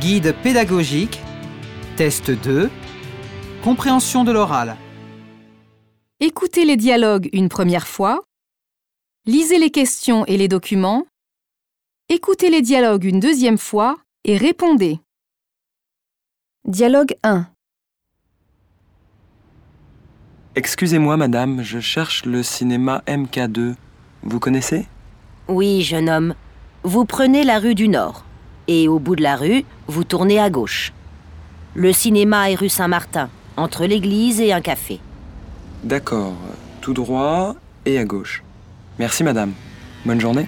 Guide pédagogique. Test 2. Compréhension de l'oral. Écoutez les dialogues une première fois. Lisez les questions et les documents. Écoutez les dialogues une deuxième fois et répondez. Dialogue 1. Excusez-moi, madame, je cherche le cinéma MK2. Vous connaissez? Oui, jeune homme. Vous prenez la rue du Nord. Et au bout de la rue, vous tournez à gauche. Le cinéma est rue Saint-Martin, entre l'église et un café. D'accord, tout droit et à gauche. Merci, madame. Bonne journée.